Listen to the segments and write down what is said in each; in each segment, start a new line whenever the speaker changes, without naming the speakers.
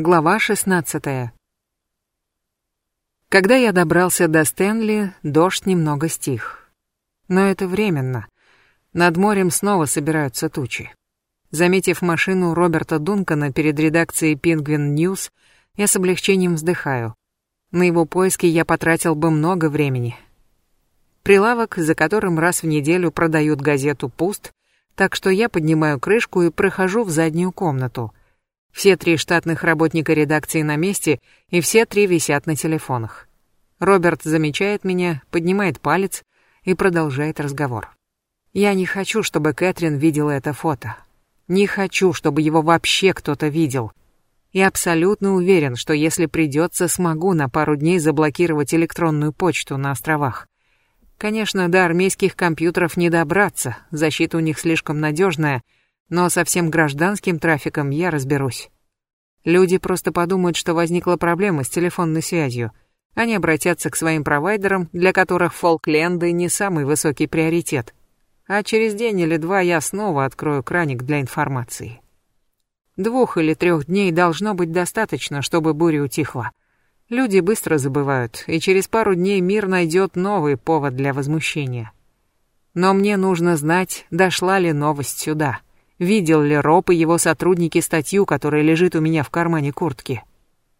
Глава 16. Когда я добрался до Стэнли, дождь немного стих. Но это временно. Над морем снова собираются тучи. Заметив машину Роберта Дункана перед редакцией Penguin News, я с облегчением вздыхаю. На его поиски я потратил бы много времени. Прилавок, за которым раз в неделю продают газету, пуст, так что я поднимаю крышку и прохожу в заднюю комнату — все три штатных работника редакции на месте, и все три висят на телефонах. Роберт замечает меня, поднимает палец и продолжает разговор. Я не хочу, чтобы Кэтрин видела это фото. Не хочу, чтобы его вообще кто-то видел. И абсолютно уверен, что если придется, смогу на пару дней заблокировать электронную почту на островах. Конечно, до армейских компьютеров не добраться, защита у них слишком надежная — но со всем гражданским трафиком я разберусь. Люди просто подумают, что возникла проблема с телефонной связью. Они обратятся к своим провайдерам, для которых Фолкленды не самый высокий приоритет. А через день или два я снова открою краник для информации. Двух или трех дней должно быть достаточно, чтобы буря утихла. Люди быстро забывают, и через пару дней мир найдет новый повод для возмущения. Но мне нужно знать, дошла ли новость сюда видел ли Роб и его сотрудники статью, которая лежит у меня в кармане куртки.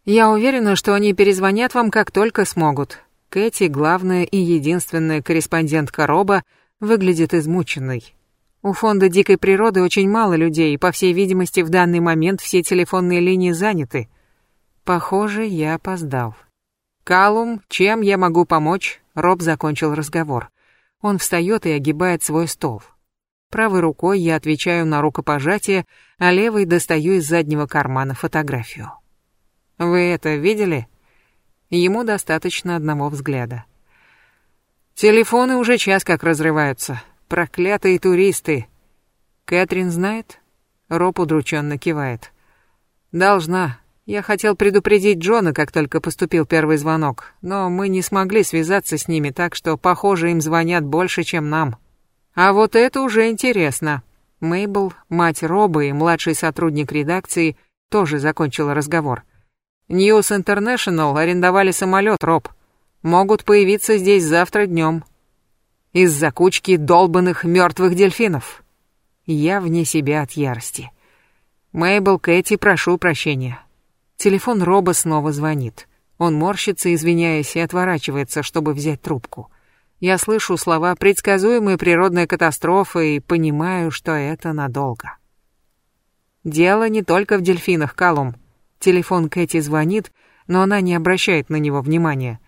Я уверена, что они перезвонят вам, как только смогут. Кэти, главная и единственная корреспондентка Роба, выглядит измученной. У фонда дикой природы очень мало людей, и, по всей видимости, в данный момент все телефонные линии заняты. Похоже, я опоздал. «Калум, чем я могу помочь?» Роб закончил разговор. Он встает и огибает свой стол. Правой рукой я отвечаю на рукопожатие, а левой достаю из заднего кармана фотографию. Вы это видели? Ему достаточно одного взгляда. Телефоны уже час как разрываются. Проклятые туристы. Кэтрин знает? Роб удрученно кивает. Должна. Я хотел предупредить Джона, как только поступил первый звонок, но мы не смогли связаться с ними, так что, похоже, им звонят больше, чем нам. А вот это уже интересно. Мейбл, мать Роба и младший сотрудник редакции, тоже закончила разговор. News International арендовали самолет, Роб. Могут появиться здесь завтра днем. Из-за кучки долбанных мертвых дельфинов. Я вне себя от ярости. Мейбл, Кэти, прошу прощения. Телефон Роба снова звонит. Он морщится, извиняясь, и отворачивается, чтобы взять трубку. Я слышу слова «предсказуемая природная катастрофа» и понимаю, что это надолго. Дело не только в дельфинах, Калум. Телефон Кэти звонит, но она не обращает на него внимания.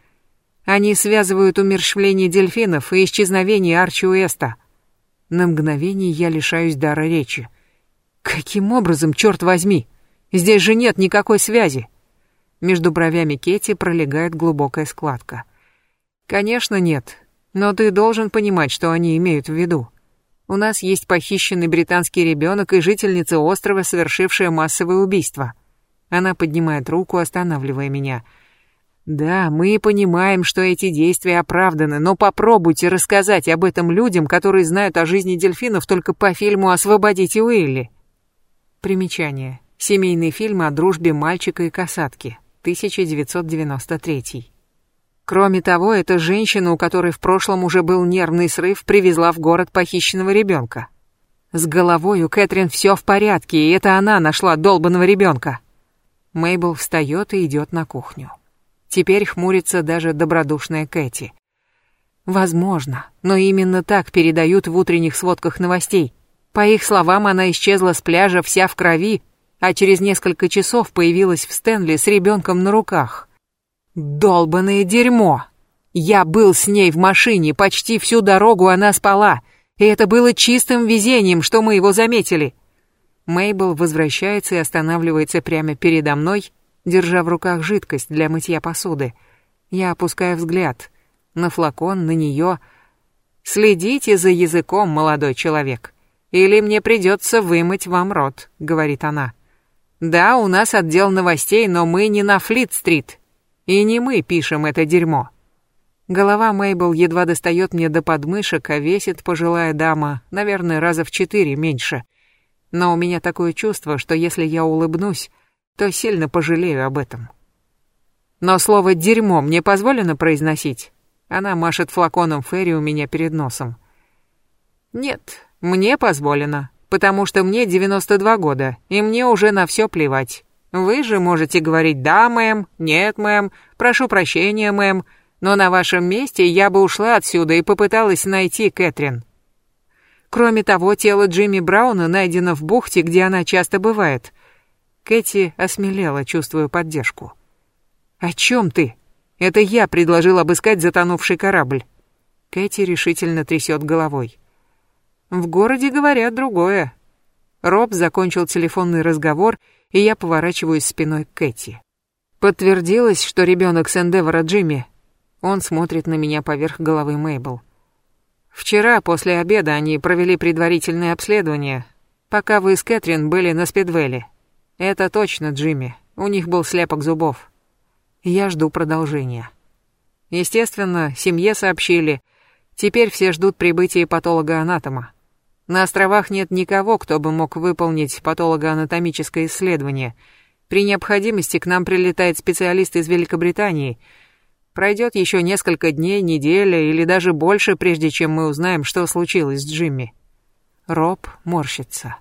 Они связывают умерщвление дельфинов и исчезновение Арчи Уэста. На мгновение я лишаюсь дара речи. Каким образом, черт возьми? Здесь же нет никакой связи. Между бровями Кэти пролегает глубокая складка. Конечно, нет. Но ты должен понимать, что они имеют в виду. У нас есть похищенный британский ребенок и жительница острова, совершившая массовое убийство. Она поднимает руку, останавливая меня. Да, мы понимаем, что эти действия оправданы, но попробуйте рассказать об этом людям, которые знают о жизни дельфинов только по фильму «Освободите Уилли». Примечание. Семейный фильм о дружбе мальчика и касатки. 1993. Кроме того, эта женщина, у которой в прошлом уже был нервный срыв, привезла в город похищенного ребенка. С головой у Кэтрин все в порядке, и это она нашла долбанного ребенка. Мейбл встает и идет на кухню. Теперь хмурится даже добродушная Кэти. Возможно, но именно так передают в утренних сводках новостей. По их словам, она исчезла с пляжа вся в крови, а через несколько часов появилась в Стэнли с ребенком на руках. Долбаное дерьмо! Я был с ней в машине, почти всю дорогу она спала, и это было чистым везением, что мы его заметили. Мейбл возвращается и останавливается прямо передо мной, держа в руках жидкость для мытья посуды. Я опускаю взгляд на флакон, на нее. «Следите за языком, молодой человек, или мне придется вымыть вам рот», — говорит она. «Да, у нас отдел новостей, но мы не на Флит-стрит, и не мы пишем это дерьмо. Голова Мейбл едва достает мне до подмышек, а весит пожилая дама, наверное, раза в четыре меньше. Но у меня такое чувство, что если я улыбнусь, то сильно пожалею об этом. Но слово «дерьмо» мне позволено произносить? Она машет флаконом Ферри у меня перед носом. Нет, мне позволено, потому что мне 92 года, и мне уже на все плевать. Вы же можете говорить «да, мэм», «нет, мэм», «прошу прощения, мэм», но на вашем месте я бы ушла отсюда и попыталась найти Кэтрин. Кроме того, тело Джимми Брауна найдено в бухте, где она часто бывает. Кэти осмелела, чувствуя поддержку. «О чем ты? Это я предложил обыскать затонувший корабль». Кэти решительно трясет головой. «В городе говорят другое». Роб закончил телефонный разговор, и я поворачиваюсь спиной к Кэти. Подтвердилось, что ребенок с Эндевора Джимми он смотрит на меня поверх головы Мейбл. Вчера после обеда они провели предварительное обследование, пока вы с Кэтрин были на Спидвелле. Это точно Джимми. У них был слепок зубов. Я жду продолжения. Естественно, семье сообщили. Теперь все ждут прибытия патолога-анатома. На островах нет никого, кто бы мог выполнить патологоанатомическое исследование. При необходимости к нам прилетает специалист из Великобритании — Пройдет еще несколько дней, неделя или даже больше, прежде чем мы узнаем, что случилось с Джимми. Роб морщится.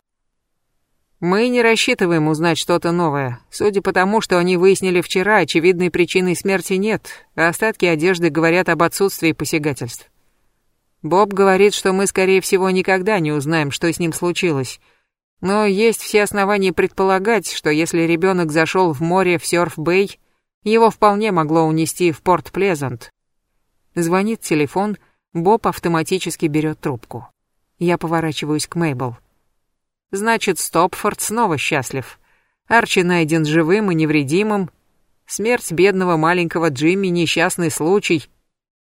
Мы не рассчитываем узнать что-то новое. Судя по тому, что они выяснили вчера, очевидной причины смерти нет, а остатки одежды говорят об отсутствии посягательств. Боб говорит, что мы, скорее всего, никогда не узнаем, что с ним случилось. Но есть все основания предполагать, что если ребенок зашел в море в Сёрф-Бэй, его вполне могло унести в порт Плезант. Звонит телефон, Боб автоматически берет трубку. Я поворачиваюсь к Мейбл. Значит, Стопфорд снова счастлив. Арчи найден живым и невредимым. Смерть бедного маленького Джимми — несчастный случай.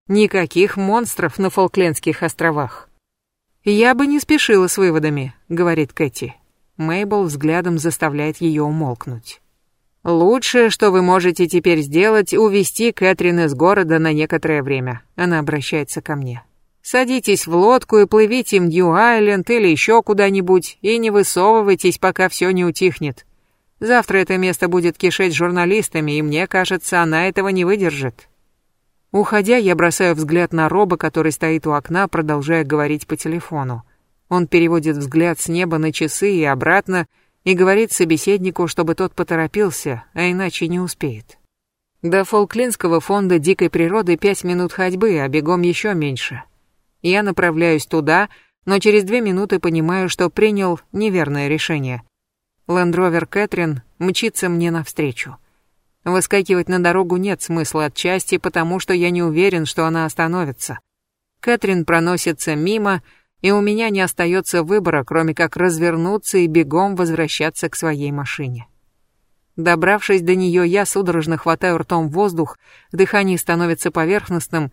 Никаких монстров на Фолклендских островах. «Я бы не спешила с выводами», — говорит Кэти. Мейбл взглядом заставляет ее умолкнуть. Лучшее, что вы можете теперь сделать, увести Кэтрин из города на некоторое время. Она обращается ко мне. Садитесь в лодку и плывите в Нью-Айленд или еще куда-нибудь, и не высовывайтесь, пока все не утихнет. Завтра это место будет кишеть журналистами, и мне кажется, она этого не выдержит. Уходя, я бросаю взгляд на Роба, который стоит у окна, продолжая говорить по телефону. Он переводит взгляд с неба на часы и обратно, и говорит собеседнику, чтобы тот поторопился, а иначе не успеет. До Фолклендского фонда дикой природы пять минут ходьбы, а бегом еще меньше. Я направляюсь туда, но через две минуты понимаю, что принял неверное решение. Лендровер Кэтрин мчится мне навстречу. Выскакивать на дорогу нет смысла отчасти, потому что я не уверен, что она остановится. Кэтрин проносится мимо, и у меня не остается выбора, кроме как развернуться и бегом возвращаться к своей машине. Добравшись до нее, я судорожно хватаю ртом воздух, дыхание становится поверхностным,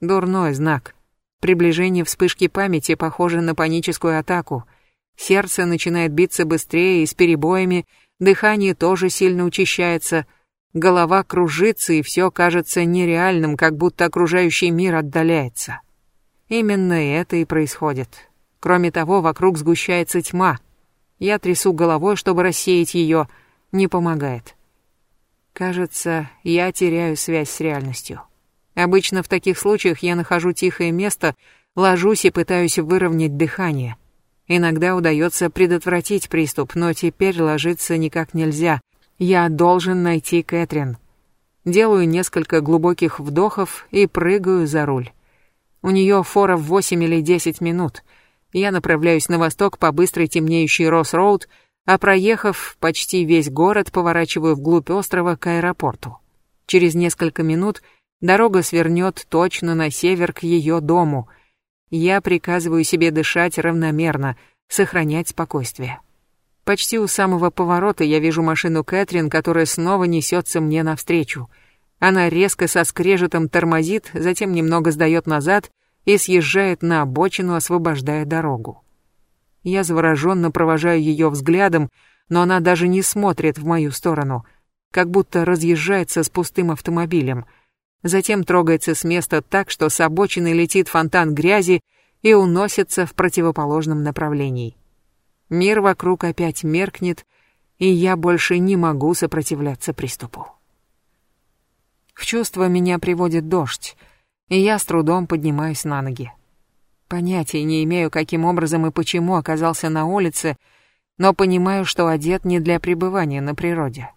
дурной знак. Приближение вспышки памяти похоже на паническую атаку. Сердце начинает биться быстрее и с перебоями, дыхание тоже сильно учащается, голова кружится и все кажется нереальным, как будто окружающий мир отдаляется. Именно это и происходит. Кроме того, вокруг сгущается тьма. Я трясу головой, чтобы рассеять ее. Не помогает. Кажется, я теряю связь с реальностью. Обычно в таких случаях я нахожу тихое место, ложусь и пытаюсь выровнять дыхание. Иногда удается предотвратить приступ, но теперь ложиться никак нельзя. Я должен найти Кэтрин. Делаю несколько глубоких вдохов и прыгаю за руль. У нее фора в 8 или 10 минут. Я направляюсь на восток по быстрой темнеющей Росс-Роуд, а проехав почти весь город, поворачиваю вглубь острова к аэропорту. Через несколько минут дорога свернет точно на север к ее дому. Я приказываю себе дышать равномерно, сохранять спокойствие. Почти у самого поворота я вижу машину Кэтрин, которая снова несется мне навстречу — она резко со скрежетом тормозит, затем немного сдает назад и съезжает на обочину, освобождая дорогу. Я завороженно провожаю ее взглядом, но она даже не смотрит в мою сторону, как будто разъезжается с пустым автомобилем. Затем трогается с места так, что с обочины летит фонтан грязи и уносится в противоположном направлении. Мир вокруг опять меркнет, и я больше не могу сопротивляться приступу. В чувство меня приводит дождь, и я с трудом поднимаюсь на ноги. Понятия не имею, каким образом и почему оказался на улице, но понимаю, что одет не для пребывания на природе.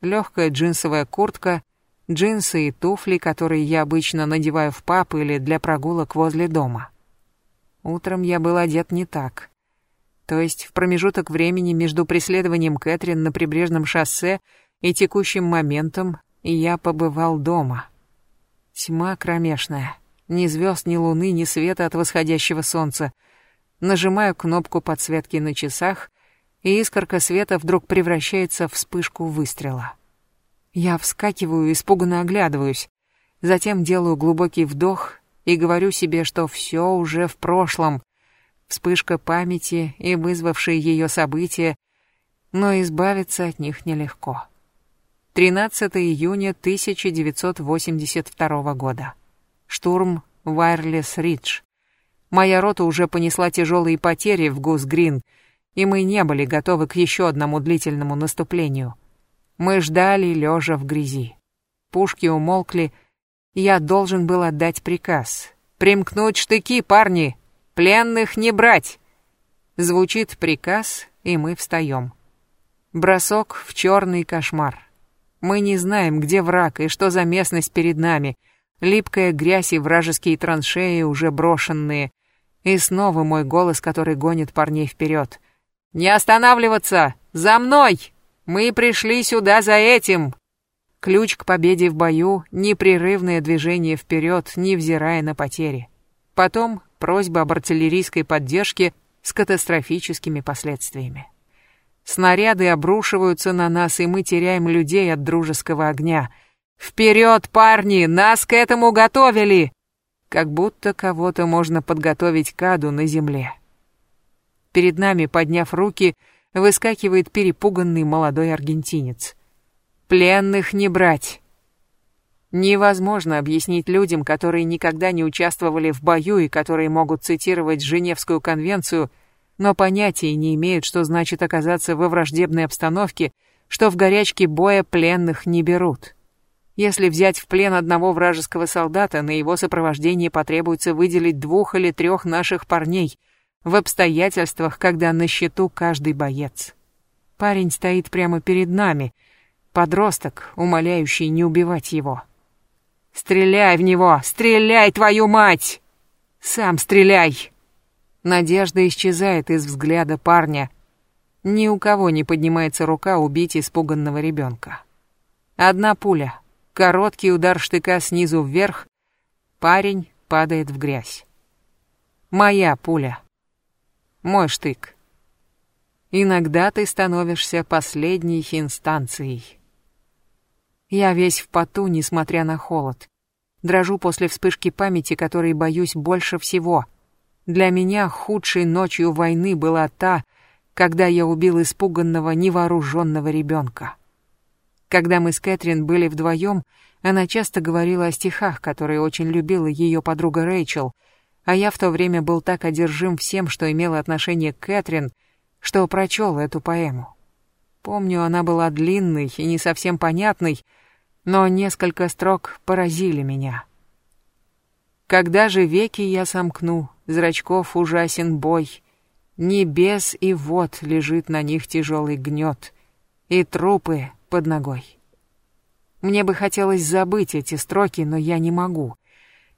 Легкая джинсовая куртка, джинсы и туфли, которые я обычно надеваю в паб или для прогулок возле дома. Утром я был одет не так. То есть в промежуток времени между преследованием Кэтрин на прибрежном шоссе и текущим моментом я побывал дома. Тьма кромешная. Ни звезд, ни луны, ни света от восходящего солнца. Нажимаю кнопку подсветки на часах, и искорка света вдруг превращается в вспышку выстрела. Я вскакиваю, испуганно оглядываюсь. Затем делаю глубокий вдох и говорю себе, что все уже в прошлом. Вспышка памяти и вызвавшие ее события, но избавиться от них нелегко. 13 июня 1982 года. Штурм Вайрлес-Ридж. Моя рота уже понесла тяжелые потери в Гус-Грин, и мы не были готовы к еще одному длительному наступлению. Мы ждали, лежа в грязи. Пушки умолкли, я должен был отдать приказ. «Примкнуть штыки, парни! Пленных не брать!» Звучит приказ, и мы встаем. Бросок в черный кошмар. Мы не знаем, где враг и что за местность перед нами — липкая грязь и вражеские траншеи, уже брошенные. И снова мой голос, который гонит парней вперед. «Не останавливаться! За мной! Мы пришли сюда за этим!» Ключ к победе в бою — непрерывное движение вперед, невзирая на потери. Потом просьба об артиллерийской поддержке с катастрофическими последствиями. Снаряды обрушиваются на нас, и мы теряем людей от дружеского огня — «Вперед, парни! Нас к этому готовили!» Как будто кого-то можно подготовить к аду на земле. Перед нами, подняв руки, выскакивает перепуганный молодой аргентинец. «Пленных не брать!» Невозможно объяснить людям, которые никогда не участвовали в бою и которые могут цитировать Женевскую конвенцию, но понятия не имеют, что значит оказаться во враждебной обстановке, что в горячке боя пленных не берут. Если взять в плен одного вражеского солдата, на его сопровождение потребуется выделить двух или трех наших парней в обстоятельствах, когда на счету каждый боец. Парень стоит прямо перед нами, подросток, умоляющий не убивать его. «Стреляй в него! Стреляй, твою мать! Сам стреляй!» Надежда исчезает из взгляда парня. Ни у кого не поднимается рука убить испуганного ребенка. Одна пуля — Короткий удар штыка снизу вверх. Парень падает в грязь. Моя пуля. Мой штык. Иногда ты становишься последней инстанцией. Я весь в поту, несмотря на холод. Дрожу после вспышки памяти, которой боюсь больше всего. Для меня худшей ночью войны была та, когда я убил испуганного невооруженного ребенка. Когда мы с Кэтрин были вдвоем, она часто говорила о стихах, которые очень любила ее подруга Рэйчел, а я в то время был так одержим всем, что имело отношение к Кэтрин, что прочел эту поэму. Помню, она была длинной и не совсем понятной, но несколько строк поразили меня. Когда же веки я сомкну, зрачков ужасен бой, Небес и вод лежит на них тяжелый гнет, и трупы под ногой. Мне бы хотелось забыть эти строки, но я не могу.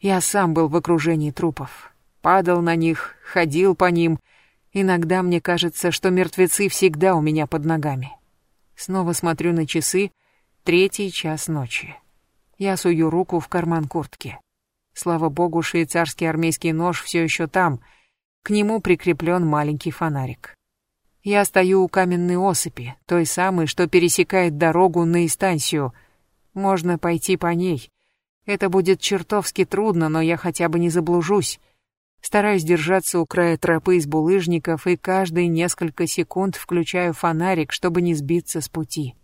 Я сам был в окружении трупов. Падал на них, ходил по ним. Иногда мне кажется, что мертвецы всегда у меня под ногами. Снова смотрю на часы. Третий час ночи. Я сую руку в карман куртки. Слава богу, швейцарский армейский нож все еще там. К нему прикреплен маленький фонарик. Я стою у каменной осыпи, той самой, что пересекает дорогу на Истанцию. Можно пойти по ней. Это будет чертовски трудно, но я хотя бы не заблужусь. Стараюсь держаться у края тропы из булыжников и каждые несколько секунд включаю фонарик, чтобы не сбиться с пути.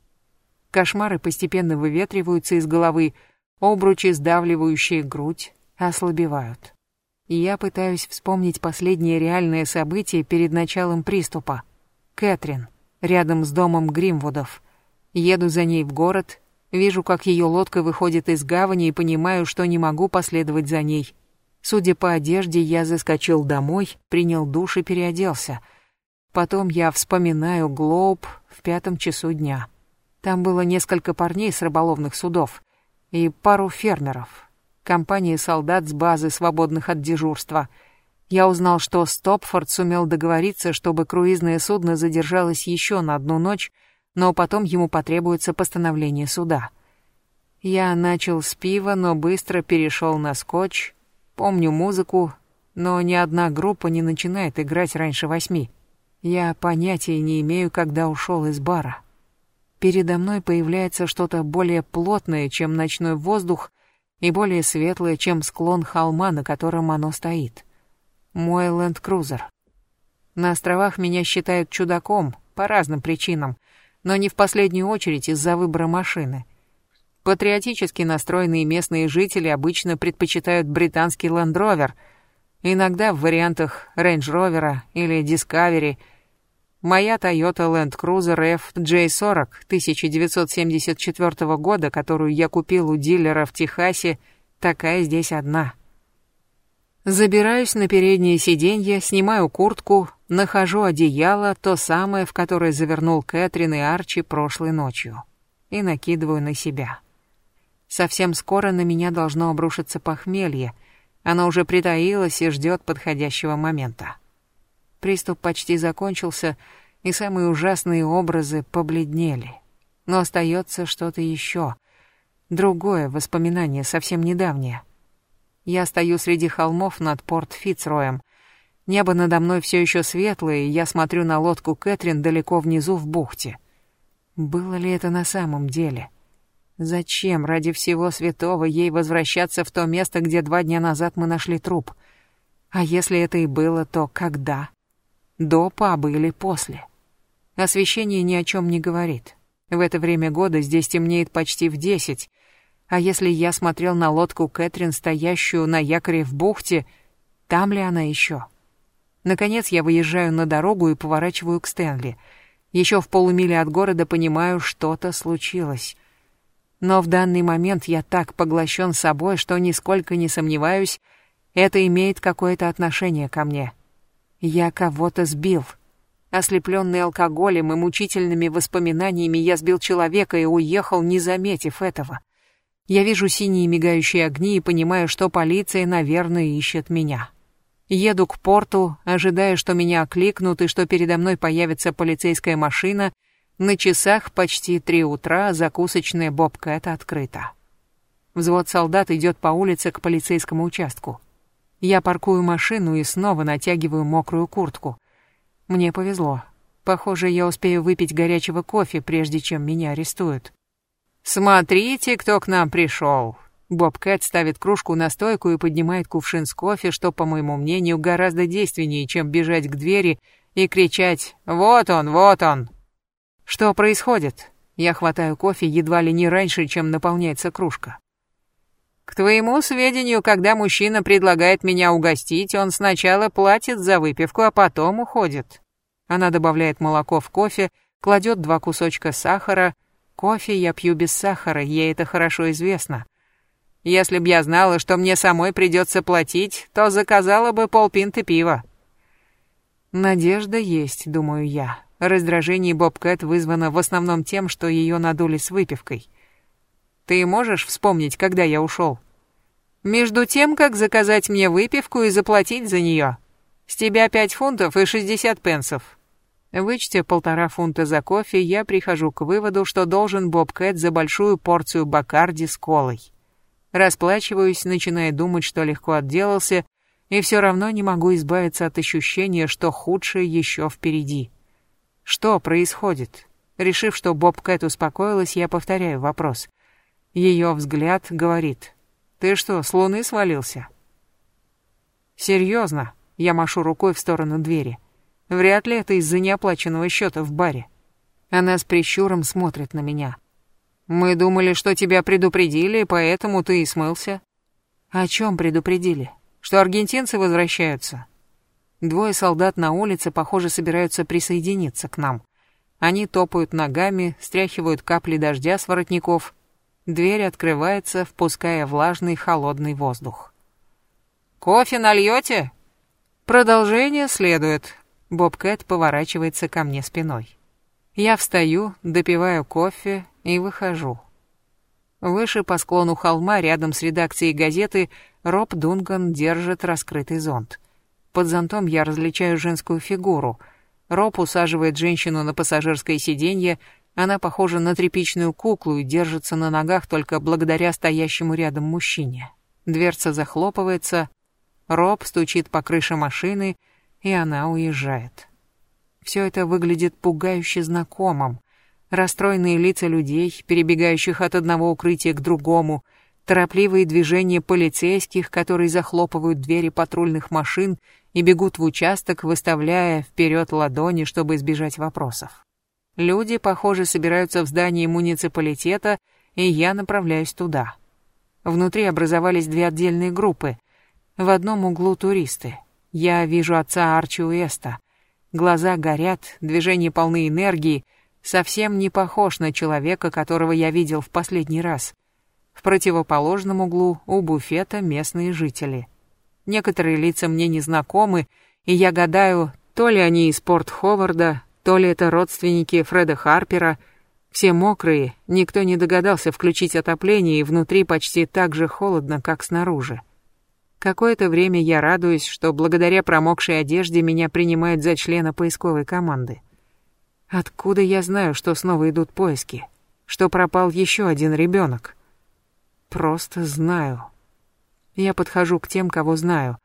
Кошмары постепенно выветриваются из головы, обручи, сдавливающие грудь, ослабевают. Я пытаюсь вспомнить последнее реальное событие перед началом приступа. Кэтрин. рядом с домом Гримвудов. Еду за ней в город, вижу, как ее лодка выходит из гавани и понимаю, что не могу последовать за ней. Судя по одежде, я заскочил домой, принял душ и переоделся. Потом я вспоминаю Глоуб в пятом часу дня. Там было несколько парней с рыболовных судов и пару фермеров. Компания солдат с базы, свободных от дежурства. Я узнал, что Стопфорд сумел договориться, чтобы круизное судно задержалось еще на одну ночь, но потом ему потребуется постановление суда. Я начал с пива, но быстро перешел на скотч. Помню музыку, но ни одна группа не начинает играть раньше восьми. Я понятия не имею, когда ушел из бара. Передо мной появляется что-то более плотное, чем ночной воздух, и более светлое, чем склон холма, на котором оно стоит. Мой ленд-крузер. На островах меня считают чудаком по разным причинам, но не в последнюю очередь из-за выбора машины. Патриотически настроенные местные жители обычно предпочитают британский Land Rover, иногда в вариантах Rover или Discovery – Моя Toyota Land Cruiser FJ40 1974 года, которую я купил у дилера в Техасе, такая здесь одна. Забираюсь на переднее сиденье, снимаю куртку, нахожу одеяло, то самое, в которое завернул Кэтрин и Арчи прошлой ночью, и накидываю на себя. Совсем скоро на меня должно обрушиться похмелье. Оно уже притаилось и ждет подходящего момента. Приступ почти закончился, и самые ужасные образы побледнели. Но остается что-то еще. Другое воспоминание, совсем недавнее. Я стою среди холмов над порт Фицроем. Небо надо мной все еще светлое, и я смотрю на лодку Кэтрин далеко внизу в бухте. Было ли это на самом деле? Зачем ради всего святого ей возвращаться в то место, где два дня назад мы нашли труп? А если это и было, то когда? До паба или после. Освещение ни о чем не говорит. В это время года здесь темнеет почти в десять. А если я смотрел на лодку Кэтрин, стоящую на якоре в бухте, там ли она еще? Наконец я выезжаю на дорогу и поворачиваю к Стэнли. Еще в полумиле от города понимаю, что-то случилось. Но в данный момент я так поглощен собой, что нисколько не сомневаюсь, это имеет какое-то отношение ко мне. Я кого-то сбил. Ослепленный алкоголем и мучительными воспоминаниями, я сбил человека и уехал, не заметив этого. Я вижу синие мигающие огни и понимаю, что полиция, наверное, ищет меня. Еду к порту, ожидая, что меня окликнут и что передо мной появится полицейская машина. На часах почти три утра, закусочная Бобкэт открыта. Взвод солдат идет по улице к полицейскому участку. Я паркую машину и снова натягиваю мокрую куртку. Мне повезло. Похоже, я успею выпить горячего кофе, прежде чем меня арестуют. «Смотрите, кто к нам пришел!» Боб Кэт ставит кружку на стойку и поднимает кувшин с кофе, что, по моему мнению, гораздо действеннее, чем бежать к двери и кричать «Вот он, вот он!». Что происходит? Я хватаю кофе едва ли не раньше, чем наполняется кружка. К твоему сведению, когда мужчина предлагает меня угостить, он сначала платит за выпивку, а потом уходит. Она добавляет молоко в кофе, кладет два кусочка сахара. Кофе я пью без сахара, ей это хорошо известно. Если б я знала, что мне самой придется платить, то заказала бы полпинты пива. Надежда есть, думаю я. Раздражение Бобкэт вызвано в основном тем, что ее надули с выпивкой. Ты можешь вспомнить, когда я ушел? Между тем, как заказать мне выпивку и заплатить за нее. С тебя пять фунтов и шестьдесят пенсов. Вычтя полтора фунта за кофе, я прихожу к выводу, что должен Боб Кэт за большую порцию бакарди с колой. Расплачиваюсь, начиная думать, что легко отделался, и все равно не могу избавиться от ощущения, что худшее еще впереди. Что происходит? Решив, что Боб Кэт успокоилась, я повторяю вопрос. Ее взгляд говорит. «Ты что, с луны свалился?» «Серьезно?» Я машу рукой в сторону двери. Вряд ли это из-за неоплаченного счета в баре. Она с прищуром смотрит на меня. «Мы думали, что тебя предупредили, поэтому ты и смылся». «О чем предупредили? Что аргентинцы возвращаются?» Двое солдат на улице, похоже, собираются присоединиться к нам. Они топают ногами, стряхивают капли дождя с воротников. Дверь открывается, впуская влажный холодный воздух. «Кофе нальете?» Продолжение следует. Боб Кэт поворачивается ко мне спиной. Я встаю, допиваю кофе и выхожу. Выше по склону холма, рядом с редакцией газеты, Роб Дунган держит раскрытый зонт. Под зонтом я различаю женскую фигуру. Роб усаживает женщину на пассажирское сиденье, она похожа на тряпичную куклу и держится на ногах только благодаря стоящему рядом мужчине. Дверца захлопывается, Роб стучит по крыше машины, и она уезжает. Все это выглядит пугающе знакомым. Расстроенные лица людей, перебегающих от одного укрытия к другому, торопливые движения полицейских, которые захлопывают двери патрульных машин и бегут в участок, выставляя вперед ладони, чтобы избежать вопросов. Люди, похоже, собираются в здании муниципалитета, и я направляюсь туда. Внутри образовались две отдельные группы. В одном углу туристы. Я вижу отца Арчи Уэста. Глаза горят, движения полны энергии, совсем не похож на человека, которого я видел в последний раз. В противоположном углу у буфета местные жители. Некоторые лица мне незнакомы, и я гадаю, то ли они из Порт Ховарда, то ли это родственники Фреда Харпера. Все мокрые, никто не догадался включить отопление, и внутри почти так же холодно, как снаружи. Какое-то время я радуюсь, что благодаря промокшей одежде меня принимают за члена поисковой команды. Откуда я знаю, что снова идут поиски? Что пропал еще один ребенок? Просто знаю. Я подхожу к тем, кого знаю.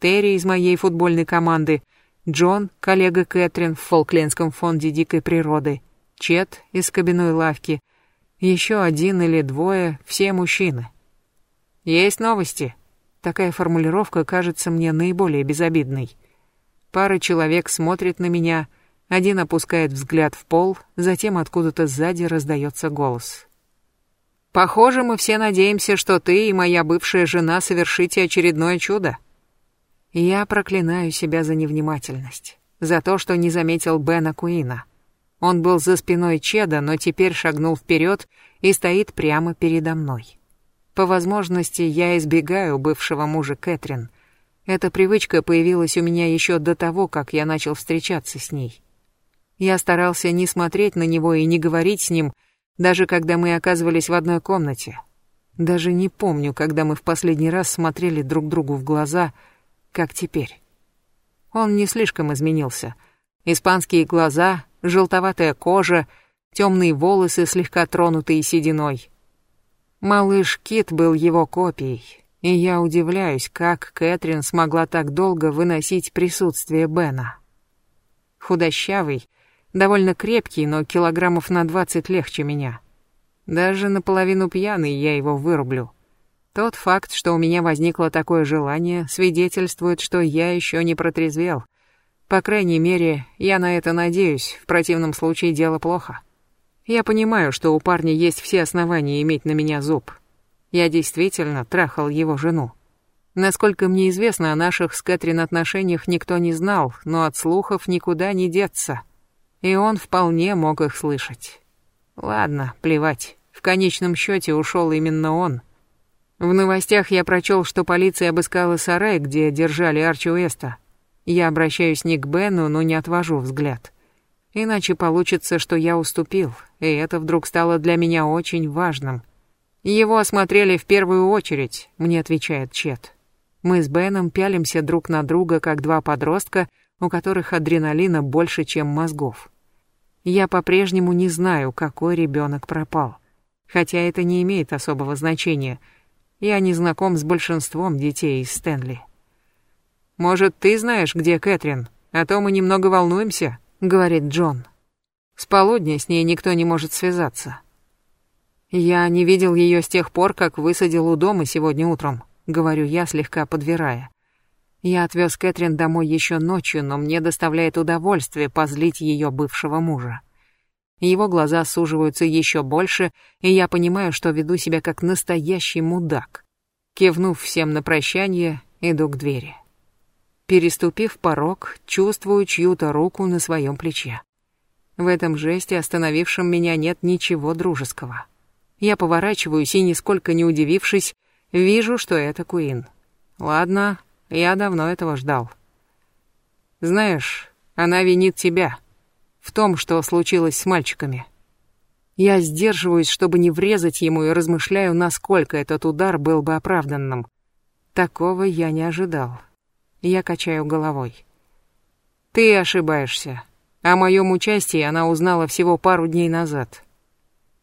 Терри из моей футбольной команды, Джон, коллега Кэтрин в Фолклендском фонде дикой природы, Чет из кабиной лавки, еще один или двое, все мужчины. Есть новости? Такая формулировка кажется мне наиболее безобидной. Пара человек смотрит на меня, один опускает взгляд в пол, затем откуда-то сзади раздается голос. «Похоже, мы все надеемся, что ты и моя бывшая жена совершите очередное чудо». Я проклинаю себя за невнимательность, за то, что не заметил Бена Куина. Он был за спиной Чеда, но теперь шагнул вперед и стоит прямо передо мной. По возможности я избегаю бывшего мужа Кэтрин. Эта привычка появилась у меня еще до того, как я начал встречаться с ней. Я старался не смотреть на него и не говорить с ним, даже когда мы оказывались в одной комнате. Даже не помню, когда мы в последний раз смотрели друг другу в глаза — как теперь. Он не слишком изменился. Испанские глаза, желтоватая кожа, темные волосы, слегка тронутые сединой. Малыш Кит был его копией, и я удивляюсь, как Кэтрин смогла так долго выносить присутствие Бена. Худощавый, довольно крепкий, но килограммов на двадцать легче меня. Даже наполовину пьяный я его вырублю. Тот факт, что у меня возникло такое желание, свидетельствует, что я еще не протрезвел. По крайней мере, я на это надеюсь, в противном случае дело плохо. Я понимаю, что у парня есть все основания иметь на меня зуб. Я действительно трахал его жену. Насколько мне известно, о наших с Кэтрин отношениях никто не знал, но от слухов никуда не деться. И он вполне мог их слышать. Ладно, плевать. В конечном счете ушел именно он — в новостях я прочел, что полиция обыскала сарай, где держали Арчи Уэста. Я обращаюсь не к Бену, но не отвожу взгляд. Иначе получится, что я уступил, и это вдруг стало для меня очень важным. Его осмотрели в первую очередь, мне отвечает Чет. Мы с Беном пялимся друг на друга, как два подростка, у которых адреналина больше, чем мозгов. Я по-прежнему не знаю, какой ребенок пропал. Хотя это не имеет особого значения — я не знаком с большинством детей из Стэнли. «Может, ты знаешь, где Кэтрин? А то мы немного волнуемся», — говорит Джон. «С полудня с ней никто не может связаться». «Я не видел ее с тех пор, как высадил у дома сегодня утром», — говорю я, слегка подвирая. Я отвез Кэтрин домой еще ночью, но мне доставляет удовольствие позлить ее бывшего мужа. Его глаза суживаются еще больше, и я понимаю, что веду себя как настоящий мудак. Кивнув всем на прощание, иду к двери. Переступив порог, чувствую чью-то руку на своем плече. В этом жесте, остановившем меня, нет ничего дружеского. Я поворачиваюсь и, нисколько не удивившись, вижу, что это Куин. Ладно, я давно этого ждал. Знаешь, она винит тебя в том, что случилось с мальчиками. Я сдерживаюсь, чтобы не врезать ему, и размышляю, насколько этот удар был бы оправданным. Такого я не ожидал. Я качаю головой. Ты ошибаешься. О моем участии она узнала всего пару дней назад.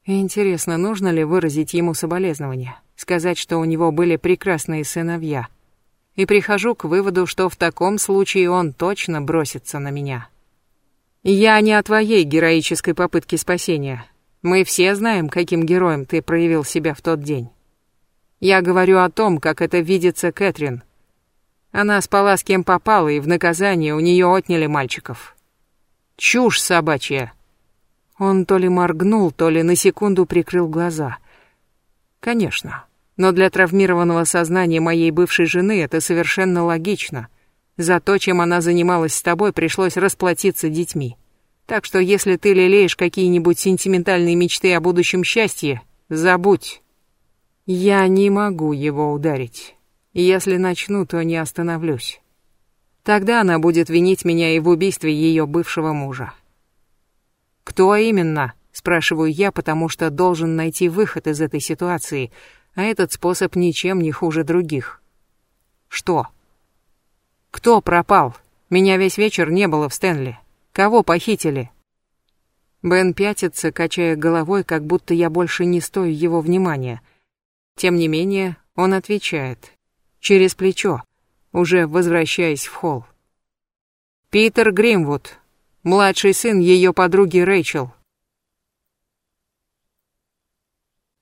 Интересно, нужно ли выразить ему соболезнования? Сказать, что у него были прекрасные сыновья. И прихожу к выводу, что в таком случае он точно бросится на меня. Я не о твоей героической попытке спасения. Мы все знаем, каким героем ты проявил себя в тот день. Я говорю о том, как это видится Кэтрин. Она спала с кем попала, и в наказание у нее отняли мальчиков. Чушь собачья. Он то ли моргнул, то ли на секунду прикрыл глаза. Конечно. Но для травмированного сознания моей бывшей жены это совершенно логично. За то, чем она занималась с тобой, пришлось расплатиться детьми. Так что если ты лелеешь какие-нибудь сентиментальные мечты о будущем счастье, забудь. Я не могу его ударить. Если начну, то не остановлюсь. Тогда она будет винить меня и в убийстве ее бывшего мужа. «Кто именно?» – спрашиваю я, потому что должен найти выход из этой ситуации, а этот способ ничем не хуже других. «Что?» «Кто пропал? Меня весь вечер не было в Стэнли. Кого похитили?» Бен пятится, качая головой, как будто я больше не стою его внимания. Тем не менее, он отвечает. Через плечо, уже возвращаясь в холл. «Питер Гримвуд, младший сын ее подруги Рэйчел.